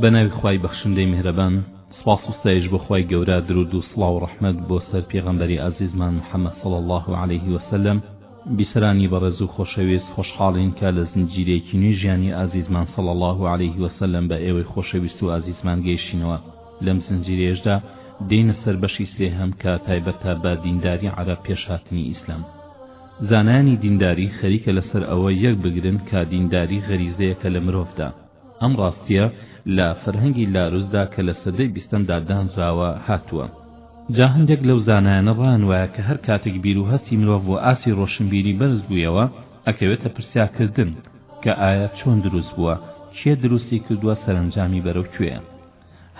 بە ناوی خوای بەخشندەی میهرەبان سپاس و ستایش بۆ خوای گەورە درود و سڵاو و ڕەحمەت بۆ سەر پێغەمبەری ئازیزمان محەممەد صلی الله علیه وسلم بیسەرانی بەڕێز و خۆشەویست خۆشحاڵین کە لە زنجیرەیەکی نوێی ژیانی ئازیزمان صلی الله علیه وسلم بە ئێوەی خۆشەویست و ئازیزمان گەیشتینەوە لەم زنجیرەیەشدا دێینە سەر بەشی سێهەم کە تایبەتە بە دینداری عەرەب پێش هاتنی ئیسلام زانایانی دینداری خەریکە لەسەر ئەوە یەک بگرن کە دینداری غەریزەیەکە لە مرۆڤدا ئەم ڕاستیە لە فەرهەنگی لاروسدا کە لە سەدەی بیستەمدا دانراوە هاتووە جا هەندێک لەو زانایانە ڕایان وایە کە هەر کاتێک بیرو هەستی مرۆڤ و ئاستی ڕۆشنبیری بەرز بوویەوە ئەکەوێتە پرسیارکردن کە ئایا چۆن دروست بووە کێ دروستی کردووە سەرەنجامی بەرەو کوێیە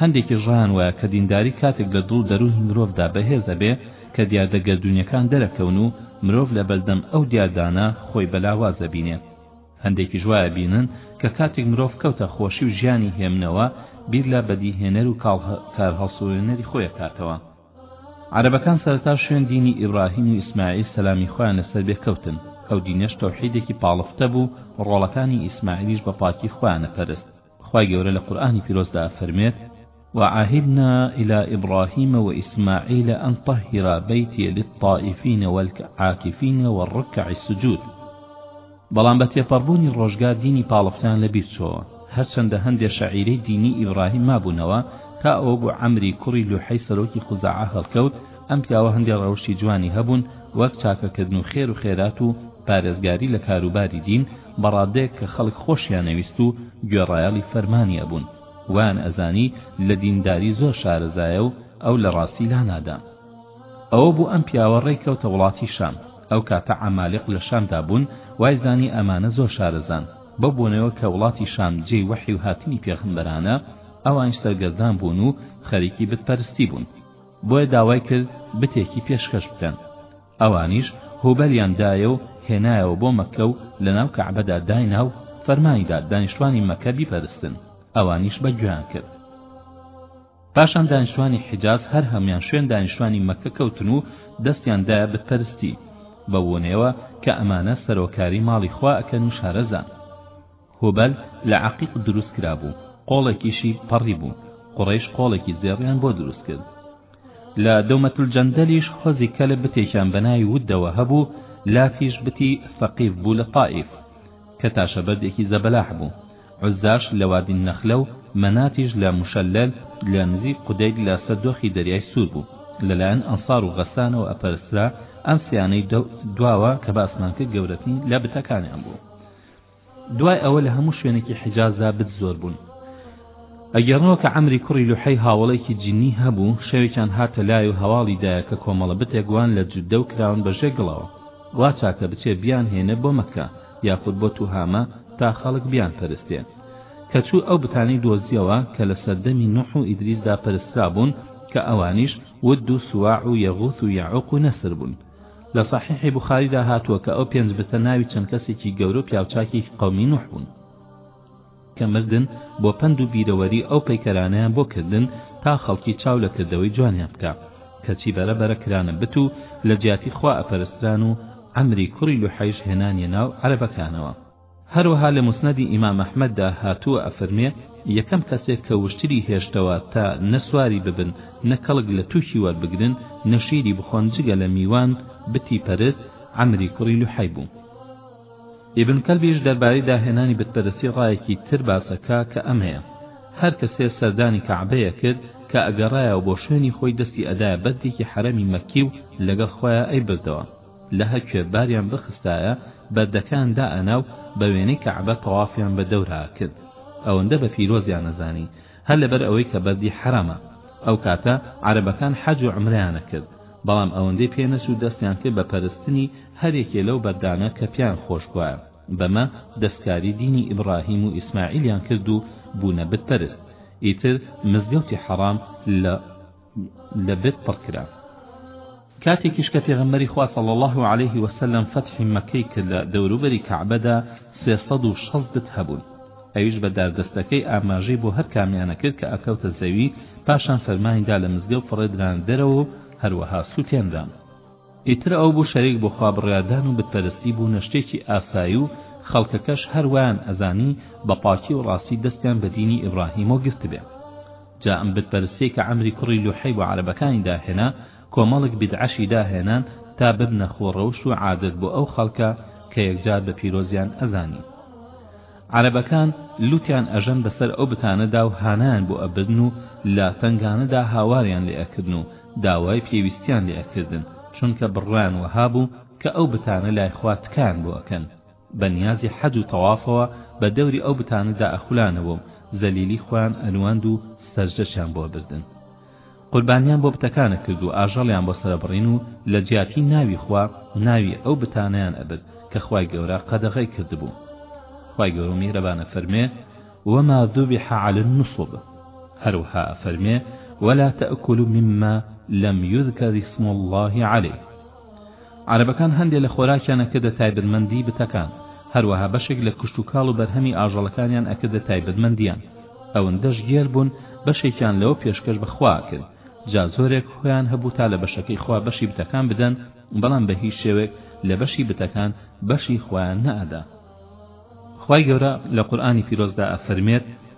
هەندێکیش ڕایان وایە کە دینداری کاتێک لە دڵ دەروونی مرۆڤدا بەهێز ئەبێ کە دیاردە گەردوونیەکان دەرەکەون و مرۆڤ لەبەردەم ئەو دیاردانە خۆی بەلاواز ئەبینێ هەندێکیش وایبینن کە کاتێک مرۆڤ کەوتە خۆشی و ژیانی هێمنەوە بیر لە بەدیهێنەر و کارهەڵسوڕێنەری خۆی ئەکاتەوە. عەرەبەکان سەرەتا شوێن دینی ئیبراهیم و ئیسماعیل سەلامی خۆیان لەسەر بێ کەوتن، ئەو دینەش تەوحیدێکی پاڵفتە بوو، ڕۆڵەکانی ئیسماعیلیش بە پاکی خۆیان ئەپەرست. خوای گەورە لە قورئانی پیرۆزدا ئەفەرموێت، وعهدنا الی ابراهیم واسماعیل ان طهرا بیتی للطائفین والعاکفین والرکع السجود بەڵام بە تێپەڕبوونی ڕۆژگار دینی پاڵفتیان لە بیر چۆوە هەرچەندە هەندێ شەعیرەی دینی ئیبراهیم مابوونەوە تا ئەوە بۆ عەمری کوڕی لوحەی سەرۆکی خوزاعە هەڵکەوت ئەم پیاوە هەندێ ڕەوشی جوانی هەبوون وەک چاکەکردن و خێر و خێرات و پارێزگاری لە کاروباری دین بە ڕادەیەک کە خەڵک خۆشیان ئەویست و گوێڕایەڵی فەرمانی ئەبوون وایان ئەزانی لە دینداری زۆر شارەزایە و ئەو لە ڕاستی لا نادا ئەوە بوو ئەم پیاوە ڕێی کەوتە وڵاتی شام ئەو کاتە عەمالیق لە شامدا بوون وای زانی ئەمانە زۆر شارەزان بەو بۆنەوە کە وڵاتی شام جێی وەحی و هاتنی پێغەمبەرانە ئەوانیش سەرگەردان بوون و خەریکی بت پەرستی بوون بۆیە داوای کرد بتێکی پێشکەش بکەن ئەوانیش هۆبەلیان دایە و هێنایەوە بۆ مەککە و لەناو کەعبەدا داینا و فەرمانی دا دانیشتوانی مەککە بیپەرستن، ئەوانیش بە گوێیان کرد. پاشان دانیشتوانی حیجاز هەر هەموویان شوێن دانیشتوانی مەککە کەوتن و دەستیان دایە بتپەرستی، بەوونەیەوە کە ئەمانە سەرۆکاری ماڵی خوا ئەکەن و شارەزان. هوبەل لە عەقیق دروست کرابوو، قۆڵێکیشی پەڕی بوو، قوڕەیش قۆڵێکی زێڕیان بۆ دروست کرد. لە دۆمەتولجەندەلیش هۆزی کەلب بتێکیان بە ناوی ودەوە هەبوو، لاتیش بتی ثەقیف بوو لە تائیف، کە تاشەبەردێکی زەبەلاح بوو. عوززاش لە وادی نەخلە و مەناتیش لە موشەللەل لە نزیک قودەید لە سەر دۆخی دەریای سوور بوو، لە لایەن ئەنسار و غەسسانەوە ئەپەرسترا، ئەم سیانەی دواوە کە باسمان کرد گەورەترین لە بتەکانیان بوو. دوای ئەوە لە هەموو شوێنێکی حیجازدا بت زۆر بوون ئەگەڕنەوە کە عەمری کوڕی لوحەی هاوڵێکی جنی هەبوو شەوێکیان هاتە لای و هەواڵی دایە کە کۆمەڵە بتێک وان لە جودە و کراون بە ژێگڵەوە وا چاکە بچێ بیان هێنە بۆ مەکە یاخود بۆ توهامە تا خەڵک بیان پەرستێ کە چوو ئەو بتانی دۆزیەوە کە لە سەردەمی نوح و ئیدریسدا پەرسترا بوون کە ئەوانیش ود و سواع و یەغوث و یەعوق و نەسر بوون لە سەحیحی بوخاریدا هاتووە کە ئەو پێنج بتە ناوی چەند کەسێکی گەورە و پیاوچاکێکی قەومی نوح بوون کە مردن بۆ پەند و بیرەوەری ئەو پەیکەرانەیان بۆ کردن تا خەڵکی چاو لە کردەوەی جوانیان بکە کەچی بەرە بەرە کرانە بت و لە جیاتی خوا ئەپەرستران و ئەمری کوڕی لوحەیش هێنانیە ناو عەرەبەکانەوە هەروەها لە موسنەدی ئیمام ئەحمەددا هاتووە ئەفەرمێ، یەکەم کەسێک کە وشتری هێشتەوە تا نە سواری ببن نە کەڵک لە تووکی وەربگرن نە شیری بخۆن جگە لە میوان بتی پەرست عەمری کوڕی لوحەی بوو. ئیبن کەلبیش دەربارەی داهێنانی بتپەرستی ڕایەکی تر باسەکا کە ئەمەیە، هەر کەسێ سەردانی کەعبەیە کرد کە ئەگەڕایەوە بۆ شوێنی خۆی دەستی ئەدایە بەردێکی حەرەمی مەکی و لەگەڵ خۆیا ئەیبردەوە، لهکوێ باریان بخستایە بەردەکەیان دائەنا و بە وێنەی کەعبە تەوافیان بە دەورا ئەکرد ئەوەندە بە پیرۆزیان ئەزانی هەر لەبەر ئەوەی کە بەردی حەرامە ئەو کاتە عەرەبەکان حەج و عەمرەیان ئەکرد بەڵام ئەوەندەی پێ نەچوو دەستیان کرد بە پەرستنی هەر یەکێ لەو بەردانە کە پێیان خۆش بوایە بەمە دەستکاری دینی ئیبڕاهیم و ئیسماعیلیان کرد و بوونە بت پەرست ئیتر مزگەوتی حەڕام لە لە بت پڕ کرا. کاتێکیش کە پێغەمبەری خوا صلی الله علیه و سلم فەتحی مەککەی کرد لە دەوروبەری کەعبەدا سێ سەد و شەست بت هەبوون ئەویش بە داردەستەکەی ئاماژەی بۆ هەر کامیانە کرد کە ئەکەوتە زەوی پاشان فەرمانی دا لە مزگەوت فڕێدران دەرەوە و هەروەها سوتێنران ئیتر ئەو بوو شەریک بۆ خوا بڕیاردان و بتپەرستی بوونە شتێکی ئاسایی و خەڵکەکەش هەر وایان ئەزانی بە پاکی و ڕاستی دەستیان بە دینی ئیبراهیمەوە گرتبێ جا ئەم بت پەرستیەی کە عەمری کوڕی لوحەی بۆ عەرەبەکانی داهێنا کۆمەڵک بیدعەشی داهێنان تا ببنە خۆ ڕەوشت و عادەت بۆ ئەو خەڵکە کە یەکجار بە پیرۆزیان ئەزانی عەرەبەکان لوتیان ئەژەن بەسەر ئەو بتانەدا و هانایان بۆ ئەبردن و لە تەنگانەدا هاواریان لێ ئەکردن و داوای پێویستیان لێ ئەکردن چونکە بڕوایان وەها بوو کە ئەو بتانە لای خوا تکایان بۆ ئەکەن بە نیازی حەج و تەوافەوە بە دەوری ئەو بتانە دائەخولانەوە و زەلیلی خۆیان ئەنواند و سەرجەشیان بۆ ئەبردن قوربانیان بۆ بتەکان ئەکرد و ئاژەڵیان بۆ سەر ئەبڕین و لە جیاتی ناوی خوا ناوی ئەو بتانەیان ئەبرد کە خوای گەورە قەدەغەی کردبوو خوای گەورە میهرەبان ئەفەرموێ وما ذبح علی النصب هەروەها ئەفەرموێ ولا تأكلوا مما لم يذكر اسم الله عليه عەرەبەکان هەندێ لە خۆراکیان ئەکردە تایبەتمەندی بتەکان، هەروەها بەشێک لە کشتوکاڵ و بەرهەمی ئاژەڵەکانیان ئەکردە تایبەتمەندیان، ئەوەندەش گێل بوون بەشێکیان لەوە پێشکەش بە خوا ئەکرد، جا زۆرێک هۆیان هەبوو تا لە بەشەکەی خوا بەشی بتەکان بدەن، بەڵام بە هیچ شێوەیەک لە بەشی بتەکان بەشی خوایان نەئەدا. خوای گەورە لە قورئانی پیرۆزدا ئەفەرموێت،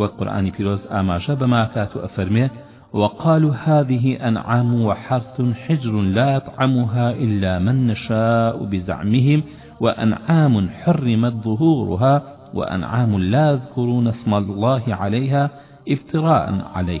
وەک قورآانی پیرۆز ئاماژە بەماکات و ئەفەرمێ وقالوا هذه أنعام وحرث حجر لا يطعمها إلا من نشاء بزعمهم وأنعام حرمت ظهورها وأنعام لا يذكرون اسم الله عليها افتراء عليه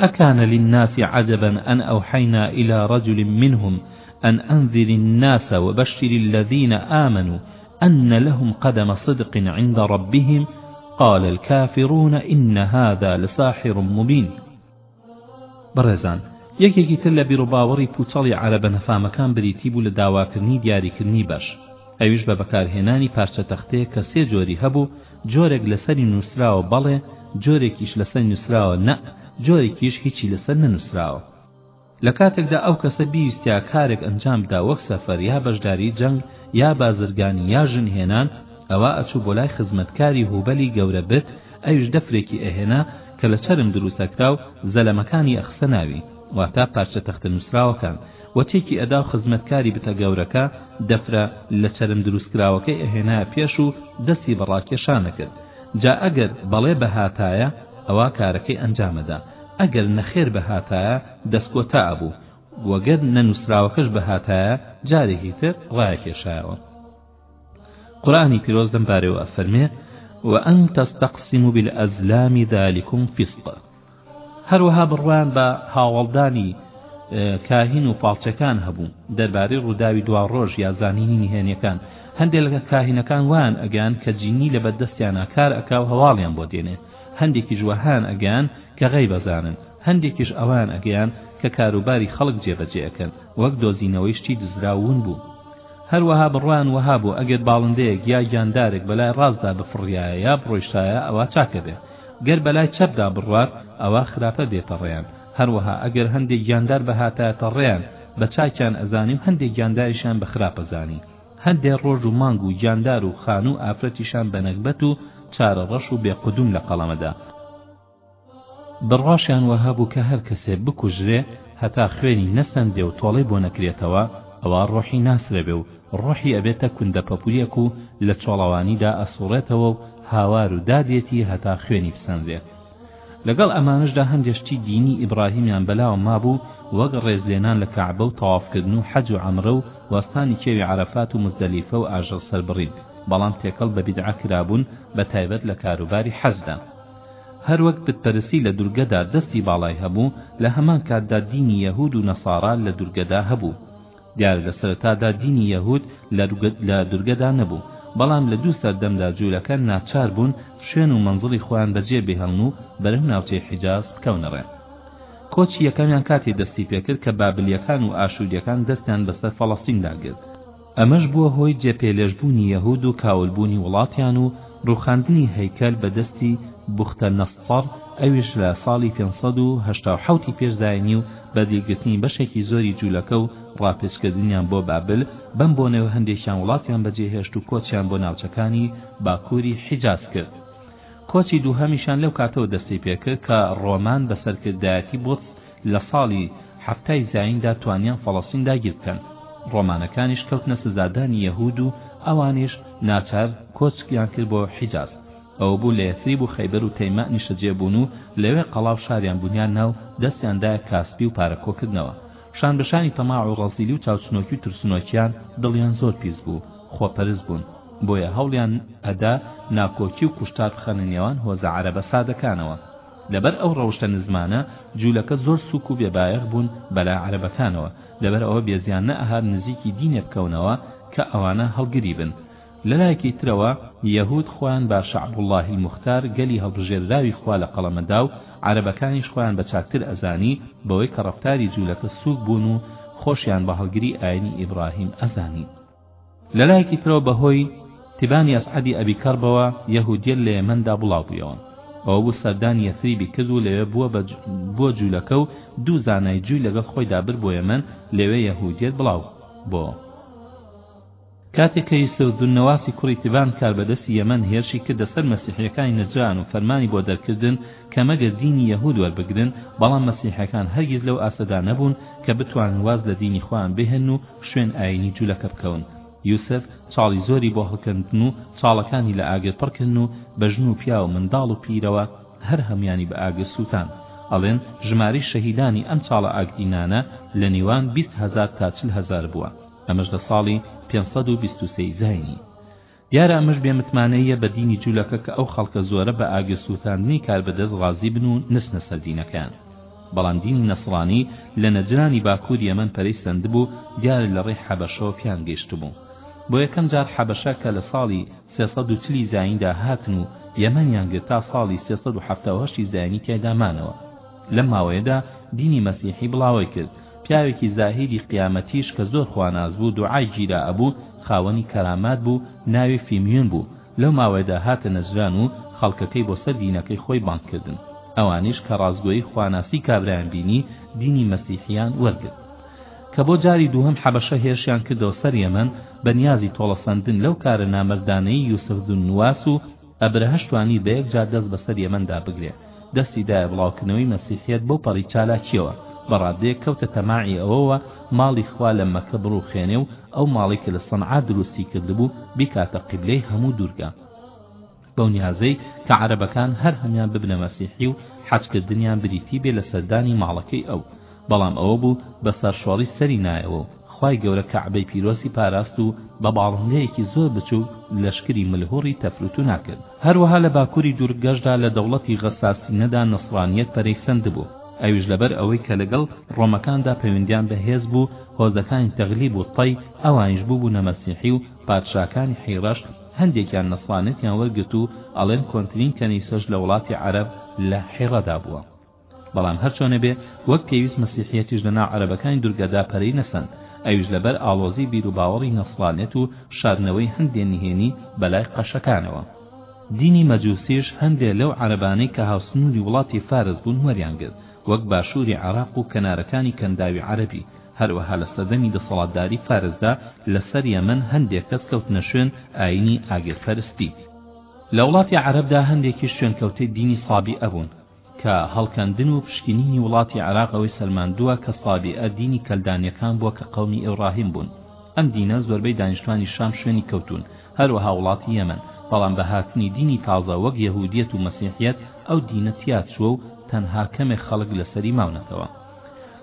اکان للناس عجبا ان اوحینا الی رجل منهم ان انذر الناس وبشر الذین آمنوا ان لهم قدم صدق عند ربهم قال الكافرون ان هذا لساحر مبین بەڕێزان یەکێکی تر لە بیروباوەڕی پوچەڵی عەرەبە نەفامەکان بریتی بوو لە داواکردنی دیاریکردنی بەش ئەویش بە بەکارهێنانی پارچە تەختەیەک کە سێ جۆری هەبوو جۆرێک لەسەری نووسراوە بەڵێ، جۆرێکیش لەسەر نووسراوە نە، جۆرێکیش هیچی لەسەر نەنووسراوە. لە کاتێکدا ئەو کەسە بیویستیا کارێک ئەنجام بدا وەک سەفەر یا بەشداریی جەنگ یا بازرگانی یا ژن هێنان، ئەوا ئەچوو بۆ لای خزمەتکاری هوبەلی گەورە بت، ئەویش دەفرێکی ئەهێنا کە لە چەرم دروستەکرا و زەلەمەکانی ئەخستە ناوی. واتە پارچە تەختە نوسراوەکان، و تێکی ئەداو خزمەتکاری بتە گەورەکە، دەفرە، لە چەرم دروستکراوەکەی ئەهێنایە پێش و دەستی بە ڕاکێشان ئەکرد، جا ئەگەر، بەڵێ، بهاتایە، ئەوا کارەکەی ئەنجام ئەدا، ئەگەر، نەخێر، بهاتایە، دەست کۆتا ئەبوو، وگەر نەنوسراوەکەش بهاتایە، جارێکی تر ڕایەکێشایەوە. قورئانی پیرۆز لەم بارەوە فەرمێ وأن تستقسموا بالأزلام ذلكم فسق هەروەها بڕوان بە هاوڵدانی کاهین و پاڵچەکان هەبوو دەربارەی ڕووداوی دوا ڕۆژ یا زانینی نهێنیەکان هەندێک لە کاهینەکان وان ئەگەیان کە جینی لە بەردەستیان ناکار ئەکا و هەواڵیان بۆ دێنێ هەندێکی جوەهان ئەگەیان کە غەی بەزانن هەندێکیش ئەوان ئەگەیان کە کاروباری خەڵک جێبەجێەکەن وەک دۆزینەوەی شتی دزراون بوو هەروەها بڕوایان وەها بوو ئەگەر باڵندەیەک یا گیاندارێک بەلای ڕاستدا بفڕیایە یا بڕۆیشتایە ئەوا چاکە بێ گەر بەلای چەپدا بڕوات ئەوا خراپە بێتە ڕێیان هەروەها ئەگەر هەندێک گیاندار بهاتایەتە ڕێیان بە چاکیان ئەزانی و هەندێک گیانداریشیان بە خراپ ئەزانی هەندێ ڕۆژ و مانگ و گیاندار و خانوو ئافرەتیشان بە نەگبەت و چارەڕەش و بێ قودوم لە قەڵەمەدا بڕواشیان وەهابوو کە هەر کەسێ بکوژرێ هەتا خوێنی نەسەندرێ و تۆڵەی بۆ نەکرێتەوە ئەوا ڕۆحی ناسرەێ و ڕۆحی ئەبێتە کوندە پەپوویەک و لە چۆڵەوانیدا ئەسووڕێتەوە و هاوار و دادێتی هەتا خوێنی بسەنرێ لەگەڵ ئەمانەشدا هەندێ شتی دینی ئیبڕاهیمیان بەلاوە مابوو وەک ڕێزلێنان لە کەعبە و تەوافکردن و حەج و عەمرە و وەستانی کێوی عەرەفات و مزدەلیفە و ئاژەڵ سەربڕین بەڵام تێکەڵ بە بیدعە کرابوون بە تایبەت لە کاروباری حەجدا هەروەک بتپەرستی لە دورگەدا دەستی باڵای هەبوو، لە هەمان کاتدا دینی یەهود و نەسارا لە دورگەدا هەبوو. دیارە لە سەرەتادا دینی یەهود لە دورگەدا نەبوو، بەڵام لە دوو سەردەمدا جوولەکە ناچار بوون شوێن و مەنزڵی خۆیان بەجێ بهێڵن و بەرەو ناوچەی حیجاز بکەونە ڕێ. کۆچی یەکەمیان کاتێ دەستی پێکرد کە بابلییەکان و ئاشوورییەکان دەستیان بەسەر فەڵەستیندا گرت. ئەمەش بووە هۆی جێپێلێژبوونی یەهوود و کاولبوونی وڵاتیان و ڕووخاندنی هەیکەل بە دەستی بوختەنەسسەڕ ئەویش لە ساڵی پێنج سەد و هەشتا و حەوت ی پێش زایینی و بەدیلگرتنی بەشێکی زۆری جوولەکە و ڕاپێچکردنیان بۆ بابل بەم بۆنەوە هەندێکیان وڵاتیان بەجێهێشت و کۆچیان بۆ ناوچەکانی باکووری حیجاز کرد کۆچی دووهەمیشیان لەو کاتەوە دەستیپێکرد کە ڕۆمان بە سەرکردایەتی بوتس لە ساڵی حەفتای زاییندا توانیان فەڵەستین داگیر بکەن، ڕۆمانەکانیش کەوتنە سزادانی یەهوود و ئەوانیش ناچار کۆچیان کرد بۆ حیجاز، ئەوە بوو لە یەسریب و خەیبەر و تەیماء نیشتەجێ بوون و لەوێ قەڵا و شاریان بنیاد نا و دەستیان دایە کاسبی و پارە کۆکردنەوە، شان بە شانی تەماع و ڕەزیلی و چاوچنۆکی و ترسنۆکیان دڵیان زۆر پیس بوو، خۆپەرست بوون، بۆیە هەوڵیان ئەدا ناکۆکی و کوشتار بخەنە نێوان هۆزە عەرەبە سادەکانەوە. لەبەر ئەو ڕەوشتە نزمانە جولەکە زۆر سوک و بێ بایەخ بون بەلا عەرەبەکانەوە لەبەر ئەوە بێزیان نە ئەهات نزیکی دینێ بکەونەوە کە ئەوانە هەڵگری بن لەلایەکی ترەوە یەهود خۆیان بە شعب اللە المختار گەلی هەڵبژێردراوی خوا لە قەڵەمە داو عەرەبەکانیش خۆیان بە چاکتر ئەزانی بەوەی کە ڕەفتاری جولەکە سوک بون و خۆشیان بە هەڵگری ئاینی ئیبڕاهیم ئەزانی. لەلایەکی ترەوە بەهۆی تبانی ئەسعەدی ئەبی کەڕبەوە یەهودیە لە یەمەندا بڵاوبویەوە ئەوە بوو سەردانی یەسریبی کرد و لەوێ بووە بە بۆ جوولەکە و دوو زانای جووی لەگەڵ خۆیدا برد بۆ یەمەن لەوێ یەهودیەت بڵاو بۆ کاتێک کە یوسف دونەواسی کوڕی تبان کاربەدەستی یەمەن هێرشی کردە سەر مەسیحیەکانی نەجران و فەرمانی بۆ دەرکردن کە مەگەر دینی یەهود وەربگرن، بەڵام مەسیحیەکان هەرگیز لەو ئاستەدا نەبوون کە بتوانن واز لە دینی خۆیان بهێنن و شوێن ئاینی جولەکە بکەون، یوسف چاڵی زۆری بۆ هەڵکەندن و چاڵەکانی لە ئاگر پڕکردن و بە ژن و پیاو و منداڵ و پیرەوە هەر هەمویانی بە ئاگر سوتان، ئەڵێن ژمارەی شەهیدانی ئەم چاڵە ئاگرینانە لە نێوان بیست هەزار تا چل هەزار بووە، ئەمەش لە ساڵی پێنج سەد و بیست و سێ ی زاینی. دیارە ئەمەش بێ متمانەییە بە دینی جولەکە کە ئەو خەڵکە زۆرە بە ئاگر سوتاندنی کاربەدەست ڕازی بن و نچنە سەر دینەکەیان بەڵام دینی نەسڕانی لە نەجرانی باکوری یەمەن پەرەی سەندبوو دیارە لە ڕێی حەبەشەوە پێیان گەیشتبوو بۆ یەکەم جار حەبەشە کە لە ساڵی 340 زایندا هاتن و یەمەنیان گرت تا ساڵی 378 زاینی تیایدا مانەوە لەم ماوەیەدا دینی مەسیحی بڵاوەی کرد، پیاوێکی زاهیدی قیامەتیش کە زۆر خواناس بوو دوعای گیرا ئەبوو، خاوەنی کەرامات بوو، ناوی فیمیون بوو، لەو ماوەیەدا هاتە نەجران و خەڵکەکەی بۆ سەر دینەکەی خۆی بانگ کردن. ئەوانیش کە ڕاستگۆیی خواناسی کابرایان بینی دینی مەسیحیان وەرگرت. کە بۆ جاری دووهەم حەبەشە هێرشیان کردەوە سەر یەمەن بە نیازی تۆڵەسەندن لەو کارە نامەردانەی یوسف ذو النواس و ئەبرەهەش توانی بە یەک جار دەست بەسەر یەمەندا بگرێ، دەستی دایە بڵاوکردنەوەی مەسیحیەت بەو پەڕی چالاکیەوە، بە ڕادەیەک کەوتە تەماعی ئەوەوە ماڵی خوا لە مەکە بڕوخێنێ و ئەو ماڵەی کە لە سەنعا دروستی کردبوو بیکاتە قیبلەی هەموو دوورگە بەو نیازەی کە عەرەبەکان هەر هەموان ببنە مەسیحی و حەجکردنیان بریتی بێ لە سەردانی ماڵەکەی ئەو بەڵام ئەوە بوو بە سەرشۆڕی سەری نایەوە و خوای گەورە کەعبەی پیرۆزی پاراست و بە باڵندەیەکی زۆر بچووک لەشکری ملهوڕی تەفروتونا کرد هەروەها لە باکووری دوورگەشدا لە دەوڵەتی غەساسینەدا نەسڕانیەت پەرەی سەندبوو ئەویش لەبەر ئەوەی کە لەگەڵ ڕۆمەکاندا پەیوەندیان بە هێز بوو هۆزەکانی تەغلیب و طەی ئەوانیش بووبوونە مەسیحی و پادشاکانی حیڕەش هەندێکیان نەسڕانیەتیان وەرگرت و ئەڵێن کۆنترین کەنیسەش لە وڵاتی عەرەب لە حیڕەدا بووە بەڵام هەرچۆنێ بێ وەک پێویست مەسیحیەتیش لە ناو عەرەبەکانی دورگەدا پەرەی نەسەند ئەویش لە بەر ئاڵۆزی بیر و باوەڕی نەسڕانێت و شاردنەوەی هەندێ نهێنی بە لای قەشەکانەوە دینی مەجوسیش هەندێ لەو عەرەبانەی کە هاوسنوری وڵاتی فارس بوون وەریان گرت وەک باشوری عێراق و کەنارەکانی کەنداوی عەرەبی هەروەها لە سەردەمی دەسەڵاتداری فارسدا لە سەر یەمەن هەندێک کەس کەوتنە شوێن ئاینی ئاگر پەرستی لە وڵاتی عەرەبدا هەندێکیش شوێنکەوتەی دینی سابیئە بوون کە هەڵکەندن و پشکنینی وڵاتی عێراق ئەوەی سەلماندووە کە سابیئە دینی کەلدانیەکان بووە کە قەومی ئیوڕاهیم بوون ئەم دینە زۆربەی دانیشتوانی شام شوێنی کەوتوون هەروەها وڵاتی یەمەن بەڵام بە هاتنی دینی تازە وەک یەهودیەت و مەسیحیەت ئەو دینە تیاچووە و تەنها کەمێک خەڵک لەسەری ماونەتەوە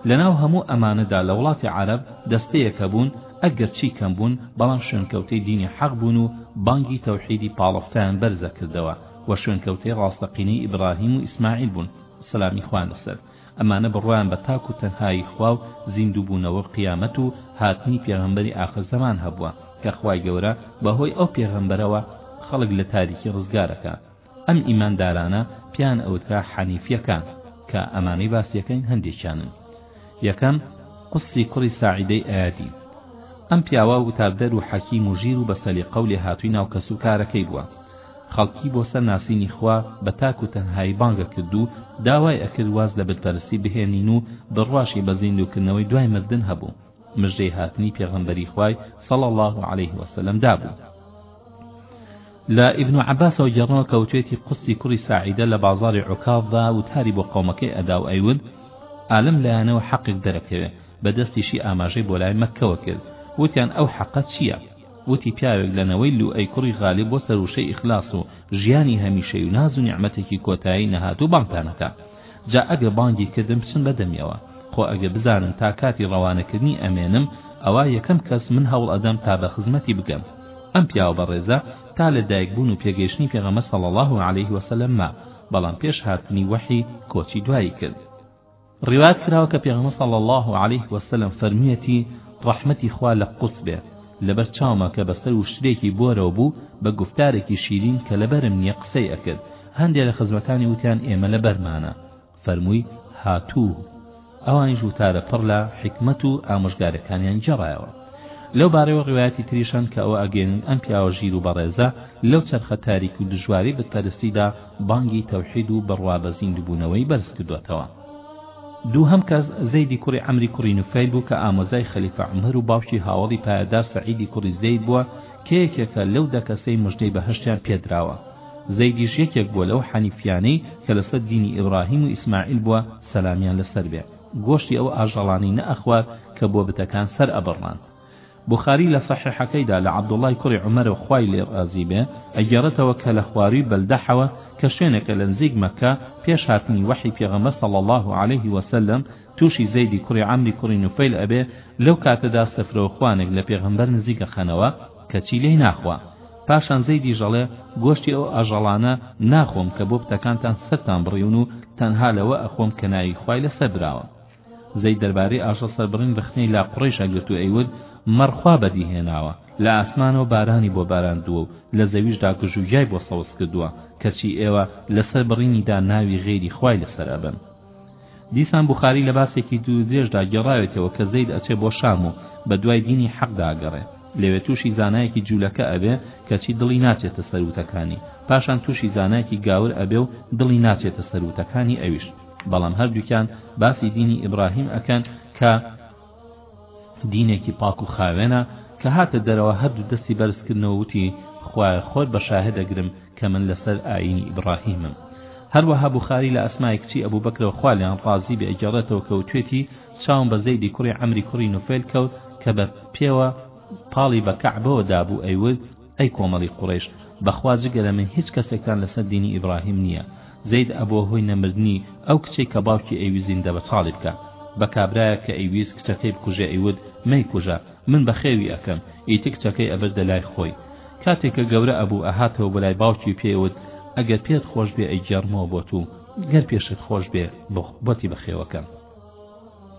لەناو هەموو ئەمانەدا لە وڵاتی عەرەب دەستەیەکە بوون ئەگەرچی کەم بوون بەڵام شوێنکەوتەی دینی حەق بوون و بانگی تەوحیدی پاڵەفتایان بەرزە کردەوە و شوێنکەوتەی ڕاستەقینەی ئیبراهیم و ئیسماعیل بوون سەلامی خوا لەسەر ئەمانە بڕوایان بە تاک و تەنهایی خوا و زیندووبوونەوە و قیامەت و هاتنی پێغەمبەری ئاخر زەمان هەبووە کە خوای گەورە بەهۆی ئەو پێغەمبەرەوە خەڵک لە تاریکی ڕزگار ئەکا ئەم ئیماندارانە پێیان ئەوترا حەنیفیەکان کە ئەمانەی باسیەکەین هەندێکیانن یەکەم قسی کوڕی ساعیدەی ئەیادی ئەم پیاوە وتابدەر و حەکیم و ژیر و بە سەلیقە و لێهاتووی ناو کەس و کارەکەی بووە خەڵکی بۆ سەر ناسینی خوا بە تاک و تەنهایی بانگ ئەکرد و داوای ئەکرد واز لە بت پەرستی بهێنین و بڕواشی بە زیندوو کردنەوەی دوای مردن هەبوو مژدەی هاتنی پێغەمبەری خوای صلی اللە علیه وسلم دابوو لە ئیبن عباسەوە گەڕنەوە کەوتێتی قوستی کوڕی ساعیدە لە بازاری عکاافدا وتاری بۆ قەومەکەی ئەدا و ئەیود ئالم لایەنەوە حەقێک دەرەکەوێ بە دەستیشی ئاماژەی بۆ لای مەکەوە کرد وتیان ئەو حەقە چییە وتی، پیاوێک لە نەوەی لوئەی کوڕی غالب بۆ سەر وشەی ئیخلاس و ژیانی هەمیشەیی و ناز و نیعمەتێکی کۆتایی نەهاتوو بانگتان ئەکا، جا ئەگەر بانگی کردن بچن بە دەمیەوە، خۆ ئەگەر بزانم تا کاتی ڕەوانەکردنی ئەمێنم، ئەوا یەکەم کەس من هەوڵ ئەدەم تا بە خزمەتی بگەم. ئەم پیاوە بەڕێزە تا لە دایک بوون و پێگەیشتنی پێغەمبەر صلی اللە علیه وسلم ما، بەڵام پێش هاتنی وەحی کۆچی دوایی کرد. ڕیوایەت کراوە کە پێغەمبەر صلی اللە علیه و سلم فەرموویەتی ڕەحمەتی خوا لە قودس بێت لەبەر چاومە کە بەسەر وشترێکی بۆرەوە بوو بە گوفتارێکی شیرین کە لەبەرم نییە قسەی ئەکرد هەندێ لە خزمەکانی وتیان ئێمە لەبەرمانە فەرمووی هاتوو ئەوانیش وتارە پڕ لە حکمت و ئامۆژگارەکانیان جێڕایەوە لەو بارەوە ڕوایەتی تریشان کە ئەوە ئەگەێنن ئەم پیاوە ژیر و بەڕێزە لەو چرخە تاریک و دژواری بتپەرستیدا بانگی تەوحید و بڕوا بە زیندووبوونەوەی بەرز کردووەتەوە. دووهەم کەس زەیدی کوڕی عەمری کوڕی نوفەیل بوو کە ئامۆزای خەلیفە عومەر و باوکی هاوەڵی پایەدار سەعیدی کوڕی زەید بووە کە یەکێکە لەو دە کەسەی مژدەی بەهەشتیان پێدراوە. زەیدیش یەکێک بووە لەو حەنیفیانەی کە لەسەر دینی ئیبراهیم و ئیسماعیل بووە سەلامیان لەسەر بێ، گۆشتی ئەو ئاژەڵانەی نەئەخوارد کە بۆ بتەکان سەرئەبڕران. بوخاری لە سەحیحەکەیدا لە عەبدوڵڵای کوڕی عومەرەو خوای لێ ڕازی بێ ئەگێڕێتەوە کە لە خوارووی بەلدەحەوە کە شوێنێکە لە نزیک مەککە پێش هاتنی وەحی پێغەمبەر صلی اللە علیه وسلم تووشی زەیدی کوڕی عەمری کوڕی نوفەیل ئەبێ لەو کاتەدا سفرەو خوانێک لە پێغەمبەر نزیک ئەخەنەوە کەچی لێی ناخوا پاشان زەیدیش ئەڵێ گۆشتی ئەو ئاژەڵانە ناخۆم کە بۆ بتەکانتان سەرتان بڕیون و تەنها لەوە ئەخۆم کە ناوی خوای لەسەر براوە زەید دەربارەی ئاژەڵ سەربڕین رەخنەی لا قوڕەیش ئەگرت و ئەیوت، مەڕ خوا بەدی هێناوە، لە ئاسمانەوە بارانی بۆ باراندووە و لە زەویشدا گژ و گیای بۆ سەوز کردووە، کەچی ئێوە لە سەربڕینیدا ناوی غەیری خوای لەسەر ئەبەن. دیسان بوخاری لە باسێکی دوور و درێژدا گێڕاوێتەوە کە زەید ئەچێ بۆ شام و بە دوای دینی حەقدا ئەگەڕێ. لەوێ تووشی زانایەکی جوولەکە ئەبێ کەچی دڵی ناچێتە سەر وتەکانی. پاشان تووشی زانایەکی گاور ئەبێ و دڵی ناچێتە سەر وتەکانی ئەویش. بەڵام هەردووکیان باسی دینی ئیبڕاهیم ئەکەن کە دینێکی پاک و خاوێنە کە هاتە دەرەوە هەردوو دەستی بەرز کردنەوە وتی خوایە خۆت بە شاهد ئەگرم کە من لەسەر ئاینی ئیبڕاهیمم هەروەها بخاری لە ئەسمای کچی ئەبوو بەکرەوە خوالیان ڕازی بێ ئەگەڕێتەوە کە وتێتی چاوم بە زەیدی کوڕی عەمری کوڕی نوفێل کەوت کە بە پێوە پاڵی بە کەعبەوە دابوو ئەیوت ئەی کۆمەڵی قوڕەیش بەخوا جگە لە من هیچ کەسێکتان لەسەر دینی ئیبڕاهیم نییە زەید ئەبووە هۆی نەمردنی ئەو کچەی کە باوکی ئەیوی زیندە بە چاڵی بکە بە کابرایە کە ئەیویست کچەکەی بکوژێ ئەیوت مەیکوژە من بە خێوی ئەکەم ئیتر کچەکەی ئەبردە لای خۆی کاتێک کە گەورە ئەبوو ئەهاتەوە بەلای باوکی پێوت ئەگەر پێت خۆش بێ ئەیگێڕمەوە بۆ تو گەر پێشت خۆش بێ بۆتی بەخێوەکەم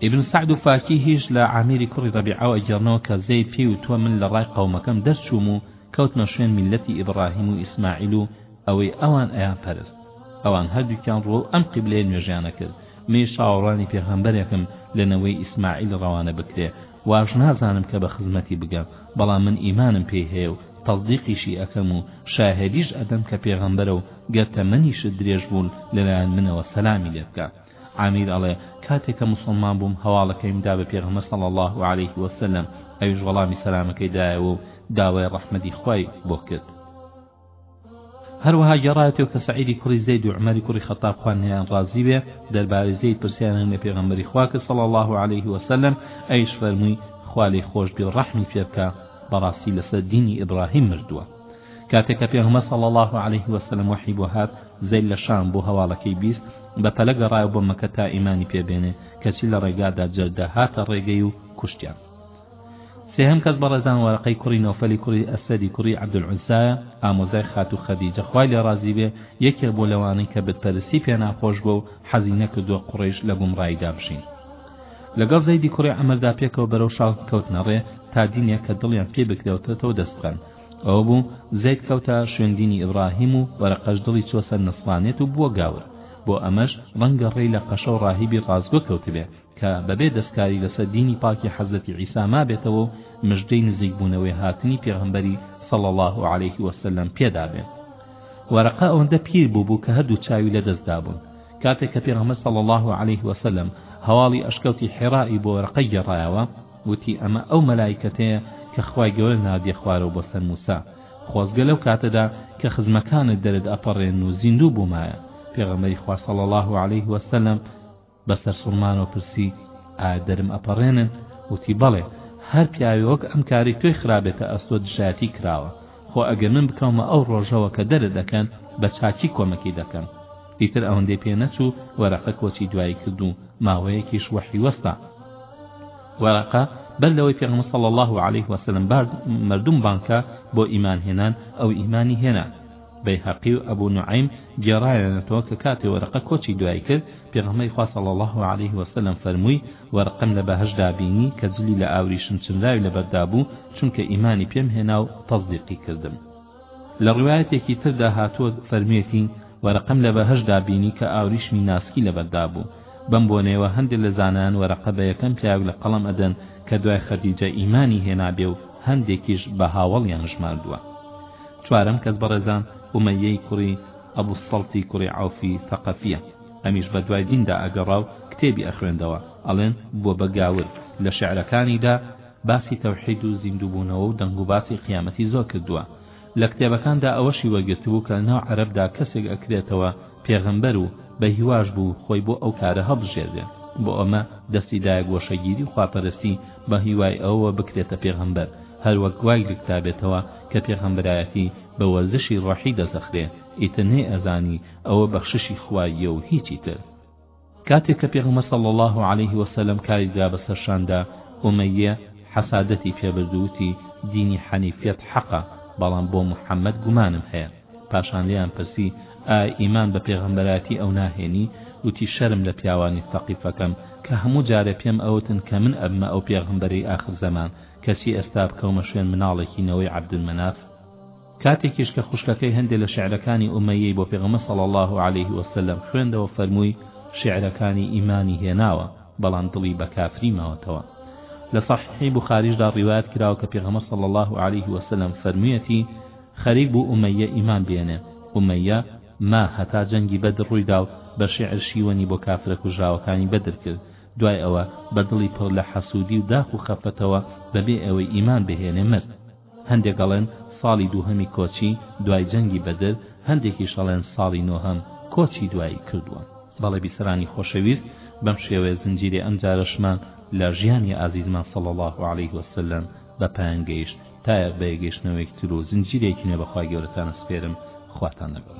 ئیبن سەعد و فاکیهیش لە عامیری کوڕی ڕەبیعەوە ئەگێڕنەوە کە زێی پێی وتووە من لە ڕای قەومەکەم دەرچووم و کەوتمە شوێن میللەتی ئیبڕاهیم و ئیسماعیل و ئەوەی ئەوان ئەیان پەرست ئەوان هەردووکیان ڕووەو ئەم قیبلەیە نوێژیان ئەکرد منیش چاوەڕوانی پێغەمبەرێکم لە نەوەی ئیسماعیل ڕەوانە بکرێ واش نازانم کە بە خزمەتی بگەم بەڵام من ئیمانم پێی هەیە و تەزدیقیشی ئەکەم و شاهێدیش ئەدەم کە پێغەمبەرە و گەر تەمەنیشت درێژ بوون لەلایەن منەوە سەلامی لێ بکە عامیر ئەڵێ، کاتێ کە موسڵمان بووم هەواڵەکەیم دا بە پێغەمبەر صلی اللە علیه وسلم، ئەویش وەڵامی سەلامەکەی دایەوە و داوای ڕەحمەتی خوای بۆ کرد. هەروەها گەڕایەتەوە کە سەعیدی کوڕی زەید و عومەری کوڕی خەتاب خوان لێیان ڕازی بێ دەربارەی زەید پرسیاریان لە پێغەمبەری خوا کرد صلی اللە علیه وسلم، ئەویش فەرمووی خوا لێی خۆش بێ و ڕەحمی پێ بکا بەڕاستی لەسەر دینی ئیبراهیم مردووە. کاتێک کە پێغمبەر صلی اللە علیه وسلم وەحی بۆ هات زەیل لە شام بۆ هەواڵەکەی بیست بە پەلە گەڕایەوە بۆ مەکە تا ئیمانی پێ بێنێ کەچی لە ڕێگادا جەردە هاتە ڕێگەی و کوشتیان سێهەم کەس بەڕێزان وەرەقەی کوڕی نەوفەلی کوڕی ئەسەدی کوڕی عەبدولعزایە ئامۆزای خاتوو خەدیجە خوای لێ ڕازی بێ یەکێ بۆ لەوانەی کە بتپەرستی پێ ناخۆش بوو و حەزی نەکردووە قوڕیش لە گومڕاییدا بژین لەگەڵ زەیدی کوڕی ئەمردا پێکەوە بەرەو شاڵ کەوتنە ڕێ تا دینێک کە دڵیان پێ بکرێوتێتەوە دەست بکەن ئەوە بوو زەید کەوتە شوێن دینی ئیبڕاهیم و وەرەقەش دڵی چووە سەر نەسڕانیەت و بووە گاور بۆ ئەمەش ڕەنگە ڕێی لە قەشە و ڕاهیبی ڕاستگۆ کەوتبێ کە بەبێ دەستکاری لەسەر دینی پاکی حەزرەتی عیسا مابێتەوە و مژدەی نزیک بوونەوەی هاتنی پێغەمبەری صلی الله علیه وسلم پێدابێ وەرەقە ئەوەندە پیر بوو بوو کە هەردوو چاوی لەدەست دابوون کاتێک کە پێغەمبەر صلی الله علیه وسلم هەواڵی ئەشکەوتی حێرائی بۆ وەرەقە گێڕایەوە وتی، ئەمە ئەو مەلائیکەتەیە کە خوای گەورە ناردیە خوارەوە بۆ سەر موسا، خۆزگە لەو کاتەدا کە خزمەکانت دەرت ئەپەڕێن و زیندوو بوومایە، پێغەمبەری خوا صلی اللە علیه وسلم بە سەرسوڕمانەوە پرسی، ئایا دەرم ئەپەڕێنن؟ وتی، بەڵێ، هەر پیاوێ وەک ئەم کارەی تۆی خرابێتە ئەستۆ دژایەتی کراوە، خۆ ئەگەر من بکەومە ئەو ڕۆژەوە کە دەرت ئەکەن بە چاکی کۆمەکی دەکەم. ئیتر ئەوەندەی پێ نەچوو وەرەقە کۆچی دوایی کرد و ماوەیەکیش وەحی وەستا وەرەقە بەر لەوەی پێغەمبەر صلی الله علیه و سلم مردم بانکە بۆ ئیمان هێنان ئەو ئیمانی هێنا بەیهەقی و ئەبوو نوعیم گێڕایەنەتەوە کە کاتێ وەرەقە کۆچی دوایی کرد پێغەمەی خوا صلی الله عليه وسلم فەرمووی وەرقم لە بەهشدا بینی کە جلی لە ئاوریشم چنراوی لەبەردا بوو چونکە ئیمانی پێم هێنا و تەزدیقی کردم لە ڕوایەتێکی تردا هاتووە فەرموویەتی وەرەقەم لە بەهەشتدا بینی کە ئاوریشمی ناسکی لەبەردا بوو بەم بۆنەیەوە هەندێ لە زانایان وەرەقە بە یەکەم پیاوێک لە قەڵەم ئەدەن کە دوای خەدیجە ئیمانی هێنابێ و هەندێکیش بە هاوەڵیان ژماردووە چوارەم کەس بەڕێزان ئومەیەی کوڕی ئەبو سەڵتی کوڕی عوفی ثەقەفیە ئەمیش بە دوای دیندا ئەگەڕا و کتێبی ئەخوێندەوە ئەڵێن بووە بە گاور لە شعرەکانیدا باسی تەوحید و زیندووبوونەوە و دەنگوباسی قیامەتی زۆر کردووە لە کتێبەکاندا ئەوەشی وەرگرتبوو کە لە ناو عەرەبدا کەسێک ئەکرێتەوە پێغەمبەر و بە هیواش بوو خۆی بۆ ئەو کارە هەڵبژێرێ بۆ ئەمە دەستی دایە گۆشەگیری و خواپەرستی بە هیوای ئەوەوە بکرێتە پێغەمبەر هەروەک وای لکتابێتەوە کە پێغەمبەرایەتی بە وەرزشی ڕۆحی دەزەخرێ ئیتر نەیئەزانی ئەوە بەخششی خواییە و هیچی تر کاتێک کە پێغەمبەر صلی اللە علیه وسلم کاری دا بە سەرشاندا ئومەیە حەسادەتی پێ برد و وتی دینی حەنیفیەت حەقە بەڵام بۆ محمد گومانم هەیە پاشان لێیان پرسی ئایمان بە پێغەمبەراتی ئەو ناهێنی وتی شەرم لە پیاوانی تەقیفەکەم کە هەموو جارێ پێم ئەوتن کە من ئەبمە ئەو پێغەمبەرەی ئاخر زەمان کەچی ئێستا بکەومە شوێن مناڵێکی نەوەی عەبدولمەناف کاتێکیش کە خوشکەکەی هەندێ لە شیعرەکانی ئومەیەی بۆ پێغەمبەر صلی اللە علیه وسلم خوێندەوە فەرمووی شیعرەکانی ئیمانی هێناوە بەڵام دڵی بە کافری ماوەتەوە لە صحیحی بوخاریشدا ڕیوایەت کراوە کە پێغەمبەر صلی اللە علیه وسلم فەرموویەتی خەریک بوو ئومەیە ئیمان بێنێ ئومەیە ما هەتا جەنگی بەدر ڕوویدا و بە شیعر شیوەنی بۆ کافرە کوژراوەکانی بەدر کرد دوای ئەوە بە دڵی پڕ لە حەسوودی و داخ و خەفەتەوە بەبێ ئەوەی ئیمان بهێنێ مرد هەندێک ئەڵێن ساڵی دووهەمی کۆچی، دوای جەنگی بەدر، هەندێکیش ئەڵێن ساڵی نۆهەم، کۆچی دوایی کردووە. بەڵێ بیسەرانی خۆشەویست، بەم شێوەیە زنجیرەی ئەمجارەشمان لە ژیانی ئازیزمان صلی اللە علیه وسلم بە پایان گەیشت، تا یاڤەیە گەیشتنەوەیەکی تر و زنجیرەیەکی نوێ بە خوای گەورەتان ئەسپێرم، خواتان لەگەڵ.